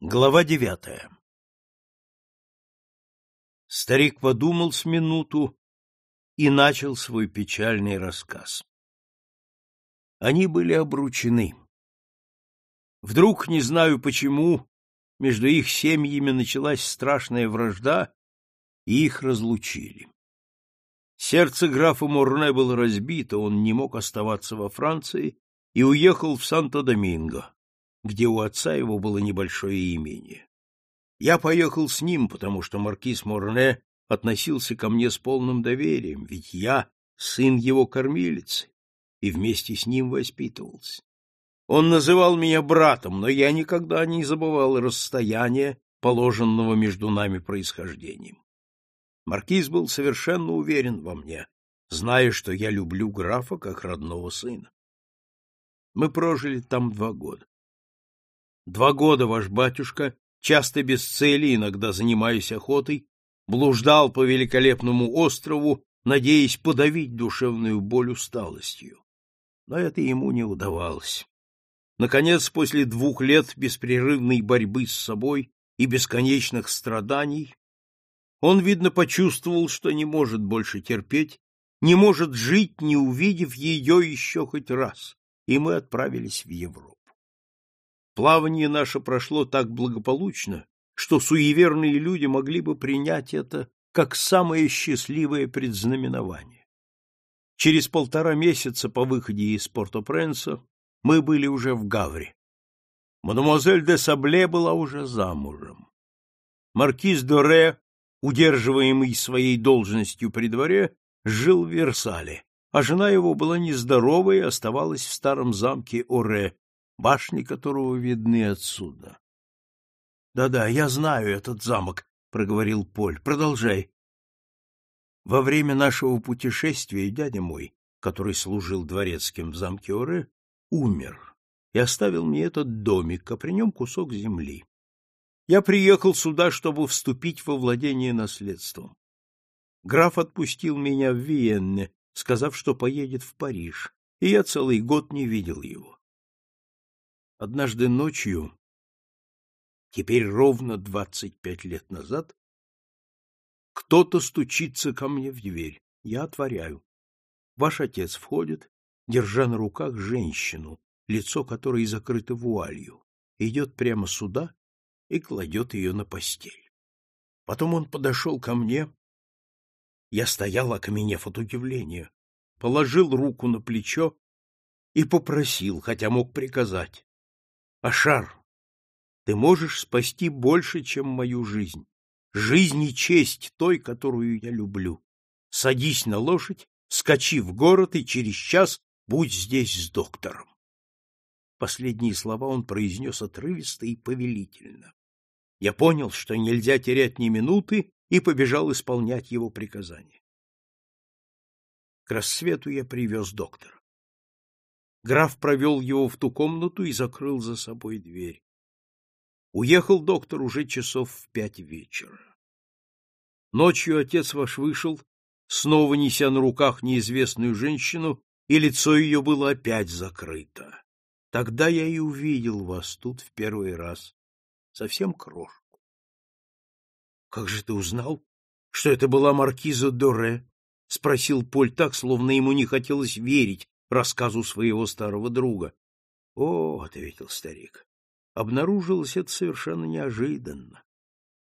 Глава девятая Старик подумал с минуту и начал свой печальный рассказ. Они были обручены. Вдруг, не знаю почему, между их семьями началась страшная вражда, и их разлучили. Сердце графа Мурне было разбито, он не мог оставаться во Франции и уехал в Санто-Доминго где у отца его было небольшое имение. Я поехал с ним, потому что маркиз Морне относился ко мне с полным доверием, ведь я сын его кормилицы и вместе с ним воспитывался. Он называл меня братом, но я никогда не забывал расстояния, положенного между нами происхождением. Маркиз был совершенно уверен во мне, зная, что я люблю графа как родного сына. Мы прожили там два года. Два года ваш батюшка, часто без цели, иногда занимаясь охотой, блуждал по великолепному острову, надеясь подавить душевную боль усталостью. Но это ему не удавалось. Наконец, после двух лет беспрерывной борьбы с собой и бесконечных страданий, он, видно, почувствовал, что не может больше терпеть, не может жить, не увидев ее еще хоть раз, и мы отправились в Европу. Плавание наше прошло так благополучно, что суеверные люди могли бы принять это как самое счастливое предзнаменование. Через полтора месяца по выходе из Порто-Пренса мы были уже в Гавре. Мадемуазель де Сабле была уже замужем. Маркиз Доре, удерживаемый своей должностью при дворе, жил в Версале, а жена его была нездорова и оставалась в старом замке Оре, башни которого видны отсюда. Да — Да-да, я знаю этот замок, — проговорил Поль. — Продолжай. Во время нашего путешествия дядя мой, который служил дворецким в замке Оре, умер и оставил мне этот домик, а при нем кусок земли. Я приехал сюда, чтобы вступить во владение наследством. Граф отпустил меня в Виенне, сказав, что поедет в Париж, и я целый год не видел его. Однажды ночью, теперь ровно двадцать пять лет назад, кто-то стучится ко мне в дверь. Я отворяю. Ваш отец входит, держа на руках женщину, лицо которой закрыто вуалью, идет прямо сюда и кладет ее на постель. Потом он подошел ко мне. Я стоял, окаменев от удивления, положил руку на плечо и попросил, хотя мог приказать. Ашар, ты можешь спасти больше, чем мою жизнь. Жизнь и честь той, которую я люблю. Садись на лошадь, скачи в город и через час будь здесь с доктором. Последние слова он произнес отрывисто и повелительно. Я понял, что нельзя терять ни минуты, и побежал исполнять его приказание. К рассвету я привез доктора. Граф провел его в ту комнату и закрыл за собой дверь. Уехал доктор уже часов в пять вечера. Ночью отец ваш вышел, снова неся на руках неизвестную женщину, и лицо ее было опять закрыто. Тогда я и увидел вас тут в первый раз, совсем крошку. — Как же ты узнал, что это была маркиза Доре? — спросил Поль так, словно ему не хотелось верить рассказу своего старого друга. — О, — ответил старик, — обнаружилось это совершенно неожиданно.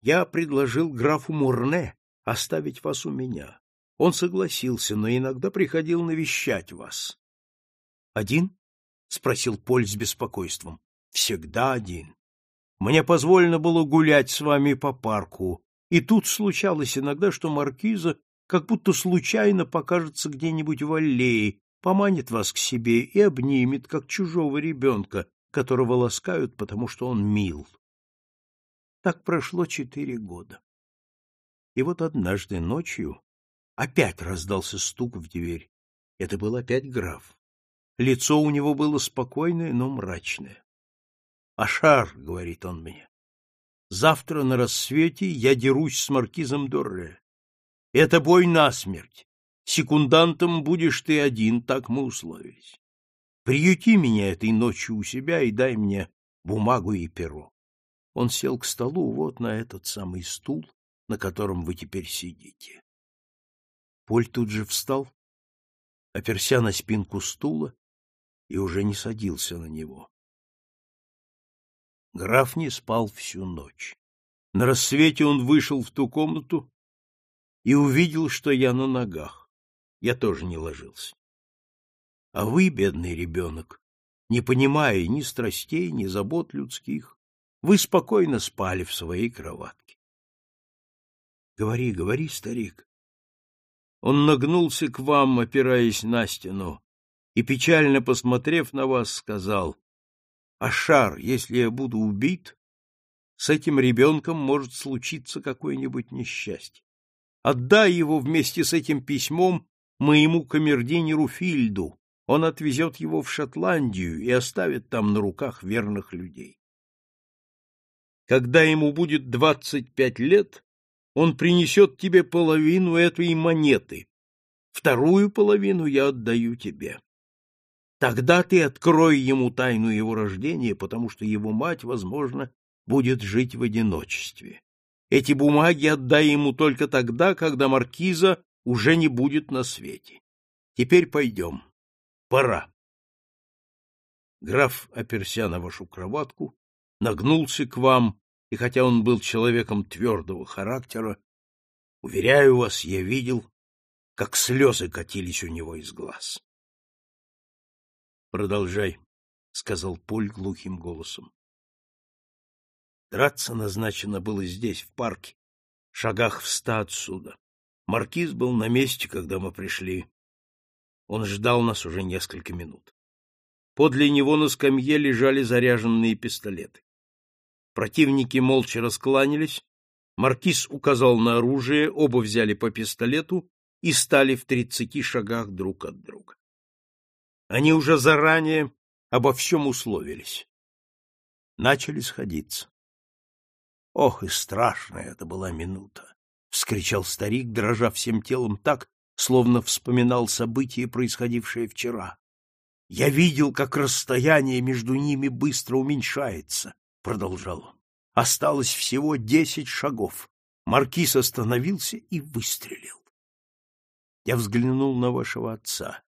Я предложил графу Мурне оставить вас у меня. Он согласился, но иногда приходил навещать вас. — Один? — спросил Поль с беспокойством. — Всегда один. Мне позволено было гулять с вами по парку, и тут случалось иногда, что маркиза как будто случайно покажется где-нибудь в аллее поманит вас к себе и обнимет, как чужого ребенка, которого ласкают, потому что он мил. Так прошло четыре года. И вот однажды ночью опять раздался стук в дверь. Это был опять граф. Лицо у него было спокойное, но мрачное. — Ашар, — говорит он мне, — завтра на рассвете я дерусь с маркизом Дорре. Это бой насмерть. Секундантом будешь ты один, так мы условились. Приюти меня этой ночью у себя и дай мне бумагу и перо. Он сел к столу вот на этот самый стул, на котором вы теперь сидите. Поль тут же встал, оперся на спинку стула и уже не садился на него. Граф не спал всю ночь. На рассвете он вышел в ту комнату и увидел, что я на ногах. Я тоже не ложился. А вы, бедный ребенок, не понимая ни страстей, ни забот людских, вы спокойно спали в своей кроватке. Говори, говори, старик. Он нагнулся к вам, опираясь на стену, и, печально посмотрев на вас, сказал, «Ашар, если я буду убит, с этим ребенком может случиться какое-нибудь несчастье. Отдай его вместе с этим письмом моему камердинеру Фильду, он отвезет его в Шотландию и оставит там на руках верных людей. Когда ему будет двадцать пять лет, он принесет тебе половину этой монеты, вторую половину я отдаю тебе. Тогда ты открой ему тайну его рождения, потому что его мать, возможно, будет жить в одиночестве. Эти бумаги отдай ему только тогда, когда маркиза уже не будет на свете. Теперь пойдем. Пора. Граф, оперся на вашу кроватку, нагнулся к вам и хотя он был человеком твердого характера, уверяю вас, я видел, как слезы катились у него из глаз. — Продолжай, — сказал Поль глухим голосом. Драться назначено было здесь, в парке, шагах в ста отсюда. Маркиз был на месте, когда мы пришли. Он ждал нас уже несколько минут. Подле него на скамье лежали заряженные пистолеты. Противники молча раскланялись, маркиз указал на оружие, оба взяли по пистолету и стали в тридцати шагах друг от друга. Они уже заранее обо всем условились. Начали сходиться. Ох, и страшная это была минута! — вскричал старик, дрожа всем телом так, словно вспоминал события, происходившие вчера. Я видел, как расстояние между ними быстро уменьшается, продолжал он. Осталось всего десять шагов. Маркиз остановился и выстрелил. Я взглянул на вашего отца.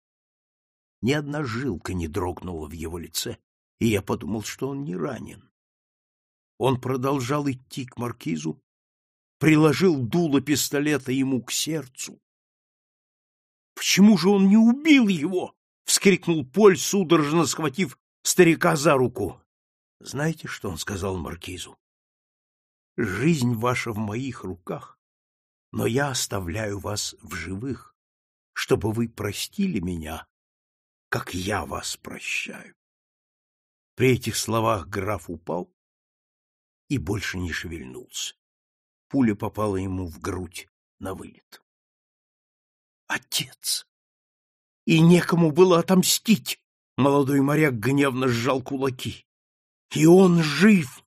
Ни одна жилка не дрогнула в его лице, и я подумал, что он не ранен. Он продолжал идти к маркизу, приложил дуло пистолета ему к сердцу. Почему же он не убил его? вскрикнул Поль, судорожно схватив старика за руку. Знаете, что он сказал маркизу? Жизнь ваша в моих руках, но я оставляю вас в живых, чтобы вы простили меня, как я вас прощаю. При этих словах граф упал и больше не шевельнулся. Пуля попала ему в грудь на вылет. Отец! И некому было отомстить! Молодой моряк гневно сжал кулаки. И он жив!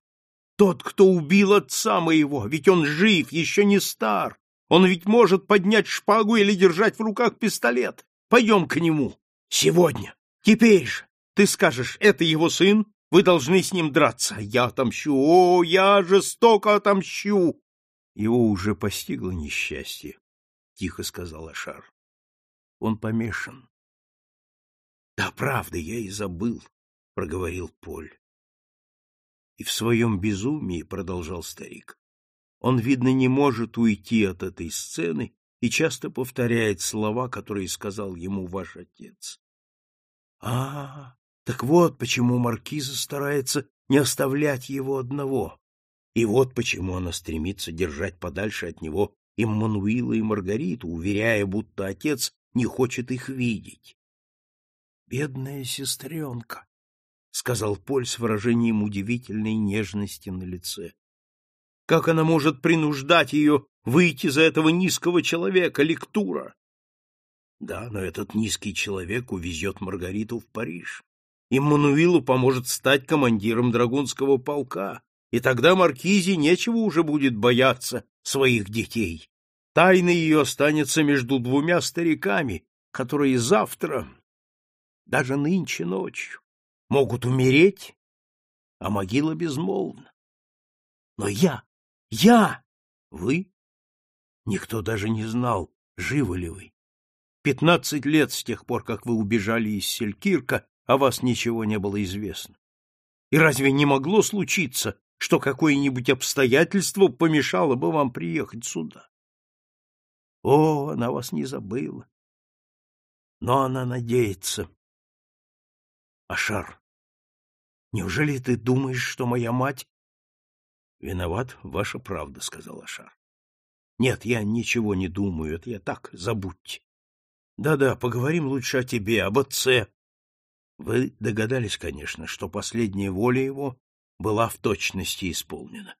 Тот, кто убил отца моего, ведь он жив, еще не стар. Он ведь может поднять шпагу или держать в руках пистолет. Пойдем к нему. Сегодня. Теперь же. Ты скажешь, это его сын? Вы должны с ним драться. Я отомщу. О, я жестоко отомщу. Его уже постигло несчастье, — тихо сказал Ашар. Он помешан. — Да, правда, я и забыл, — проговорил Поль. И в своем безумии, — продолжал старик, — он, видно, не может уйти от этой сцены и часто повторяет слова, которые сказал ему ваш отец. — А, так вот почему маркиза старается не оставлять его одного. И вот почему она стремится держать подальше от него Иммануила и Маргариту, уверяя, будто отец не хочет их видеть. «Бедная сестренка», — сказал Поль с выражением удивительной нежности на лице. «Как она может принуждать ее выйти за этого низкого человека, лектура?» «Да, но этот низкий человек увезет Маргариту в Париж. Иммануилу поможет стать командиром драгунского полка, и тогда Маркизе нечего уже будет бояться своих детей. Тайна ее останется между двумя стариками, которые завтра, даже нынче ночью, могут умереть, а могила безмолвна. Но я, я, вы? Никто даже не знал, живы ли вы. Пятнадцать лет с тех пор, как вы убежали из Селькирка, о вас ничего не было известно. И разве не могло случиться, что какое-нибудь обстоятельство помешало бы вам приехать сюда? О, она вас не забыла. Но она надеется. Ашар, неужели ты думаешь, что моя мать... Виноват, ваша правда, сказал Ашар. Нет, я ничего не думаю, это я так, забудьте. Да-да, поговорим лучше о тебе, об отце. Вы догадались, конечно, что последняя воля его была в точности исполнена.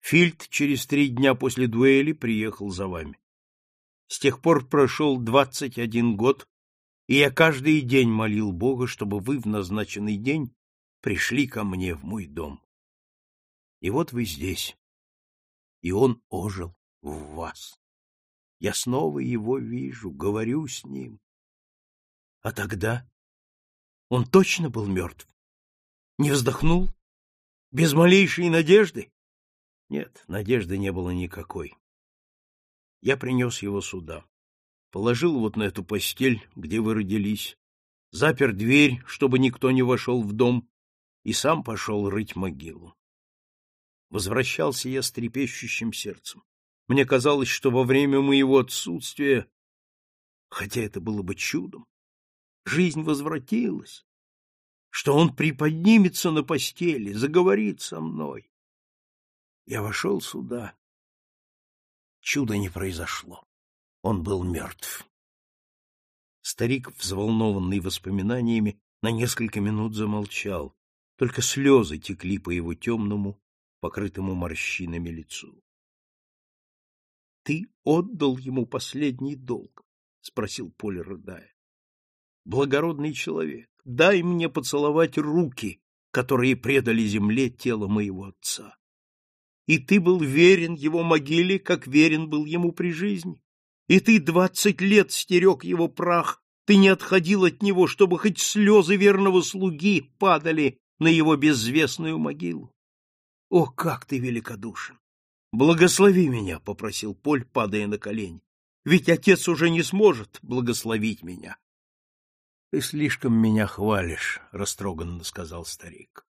Фильд через три дня после дуэли приехал за вами. С тех пор прошел двадцать один год, и я каждый день молил Бога, чтобы вы в назначенный день пришли ко мне в мой дом. И вот вы здесь, и он ожил в вас. Я снова его вижу, говорю с ним. А тогда он точно был мертв? Не вздохнул? Без малейшей надежды? Нет, надежды не было никакой. Я принес его сюда. Положил вот на эту постель, где вы родились, запер дверь, чтобы никто не вошел в дом, и сам пошел рыть могилу. Возвращался я с трепещущим сердцем. Мне казалось, что во время моего отсутствия, хотя это было бы чудом, жизнь возвратилась, что он приподнимется на постели, заговорит со мной. Я вошел сюда. Чуда не произошло. Он был мертв. Старик, взволнованный воспоминаниями, на несколько минут замолчал. Только слезы текли по его темному, покрытому морщинами лицу ты отдал ему последний долг? — спросил Поль, рыдая. — Благородный человек, дай мне поцеловать руки, которые предали земле тело моего отца. И ты был верен его могиле, как верен был ему при жизни. И ты двадцать лет стерег его прах, ты не отходил от него, чтобы хоть слезы верного слуги падали на его безвестную могилу. О, как ты великодушен! Благослови меня, попросил Поль, падая на колени. Ведь отец уже не сможет благословить меня. Ты слишком меня хвалишь, растроганно сказал старик.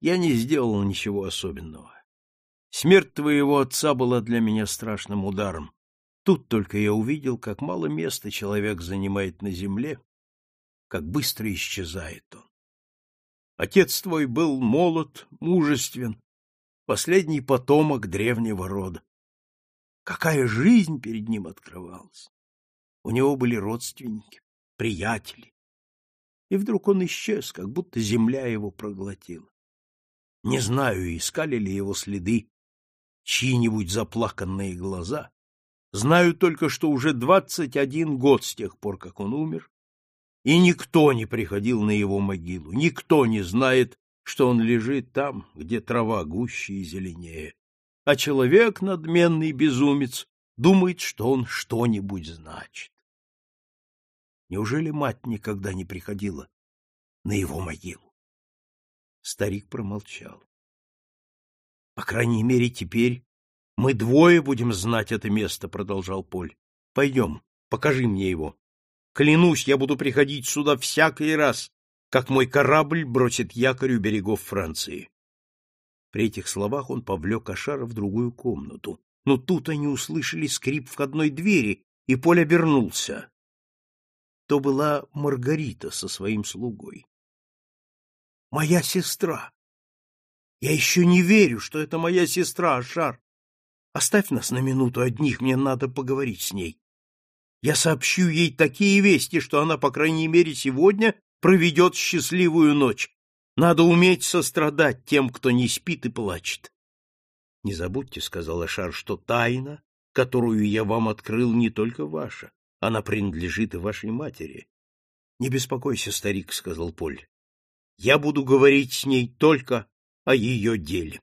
Я не сделал ничего особенного. Смерть твоего отца была для меня страшным ударом. Тут только я увидел, как мало места человек занимает на земле, как быстро исчезает он. Отец твой был молод, мужествен, последний потомок древнего рода. Какая жизнь перед ним открывалась! У него были родственники, приятели. И вдруг он исчез, как будто земля его проглотила. Не знаю, искали ли его следы чьи-нибудь заплаканные глаза. Знаю только, что уже двадцать один год с тех пор, как он умер, и никто не приходил на его могилу, никто не знает, что он лежит там, где трава гуще и зеленее, а человек, надменный безумец, думает, что он что-нибудь значит. Неужели мать никогда не приходила на его могилу? Старик промолчал. — По крайней мере, теперь мы двое будем знать это место, — продолжал Поль. — Пойдем, покажи мне его. Клянусь, я буду приходить сюда всякий раз, как мой корабль бросит якорь у берегов Франции. При этих словах он повлек Ашара в другую комнату, но тут они услышали скрип входной двери, и Поль обернулся. То была Маргарита со своим слугой. «Моя сестра! Я еще не верю, что это моя сестра, Ашар! Оставь нас на минуту одних, мне надо поговорить с ней. Я сообщу ей такие вести, что она, по крайней мере, сегодня проведет счастливую ночь. Надо уметь сострадать тем, кто не спит и плачет. — Не забудьте, — сказал Ашар, — что тайна, которую я вам открыл, не только ваша, она принадлежит и вашей матери. — Не беспокойся, старик, — сказал Поль. — Я буду говорить с ней только о ее деле.